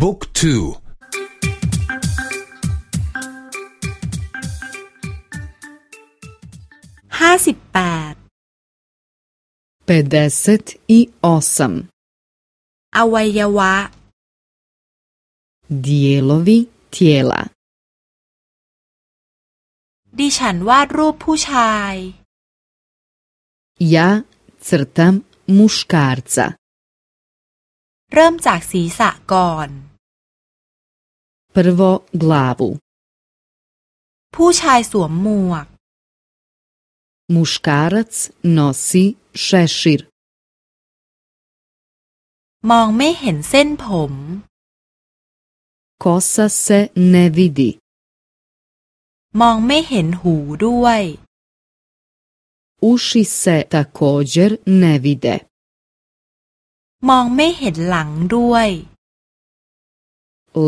บุ๊กทูห้าสิบแปด pedeset i osam อวัยวะ dijelovi tijela ดิฉันวาดรูปผู้ชาย ja crtam muškarca เริ่มจากศีรษะก่อน prvo glavu ผู้ชายสวมหมวก muškarac nosi šešir มองไม่เห็นเส้นผม kosa se ne vidi มองไม่เห็นหูด้วย uši se također ne vide มองไม่เห็นหลังด้วย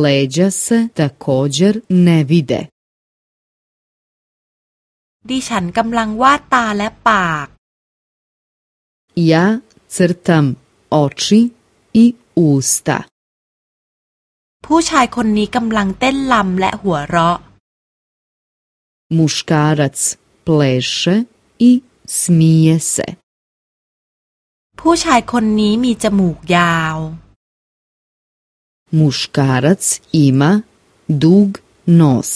leđa se također ne vide ดิฉันกำลังวาดตาและปาก ja crtam oči i usta ผู้ชายคนนี้กำลังเต้นลำและหัวเราะ muškarac pleše i smije se ผู้ชายคนนี้มีจมูกยาว muškarac ima dug nos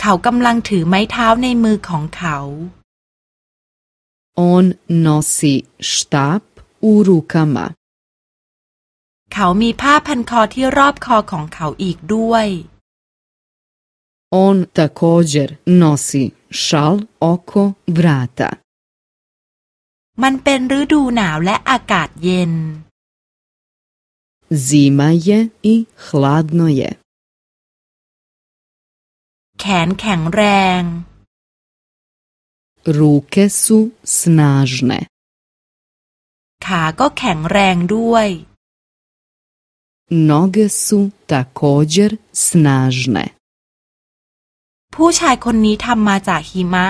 เขากำลังถือไม้เท้าในมือของเขา on nosi štap u rukama เขามีผ้าพันคอที่รอบคอของเขาอีกด้วย on također nosi šal oko vrata มันเป็นฤดูหนาวและอากาศเย็น zima je i hladno je แขนแข็งแรง ruke su snažne ขาก็แข็งแรงด้วย noge su također snažne ผู้ชายคนนี้ทำมาจากหิมะ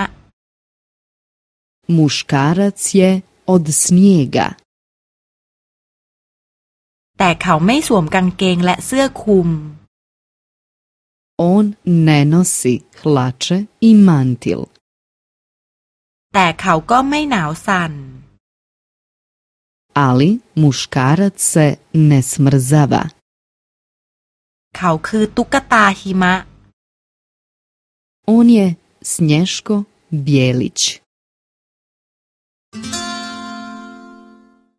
muškarac je od snijega แต่เขาไม่สวมกางเกงและเสื้อคลุม on ne nosi hlače i mantil แต่เขาก็ไม่หนาวสั่น ali muškarac se ne smrzava เขาคือตุ๊กตาหิมะ on je snješko bijelić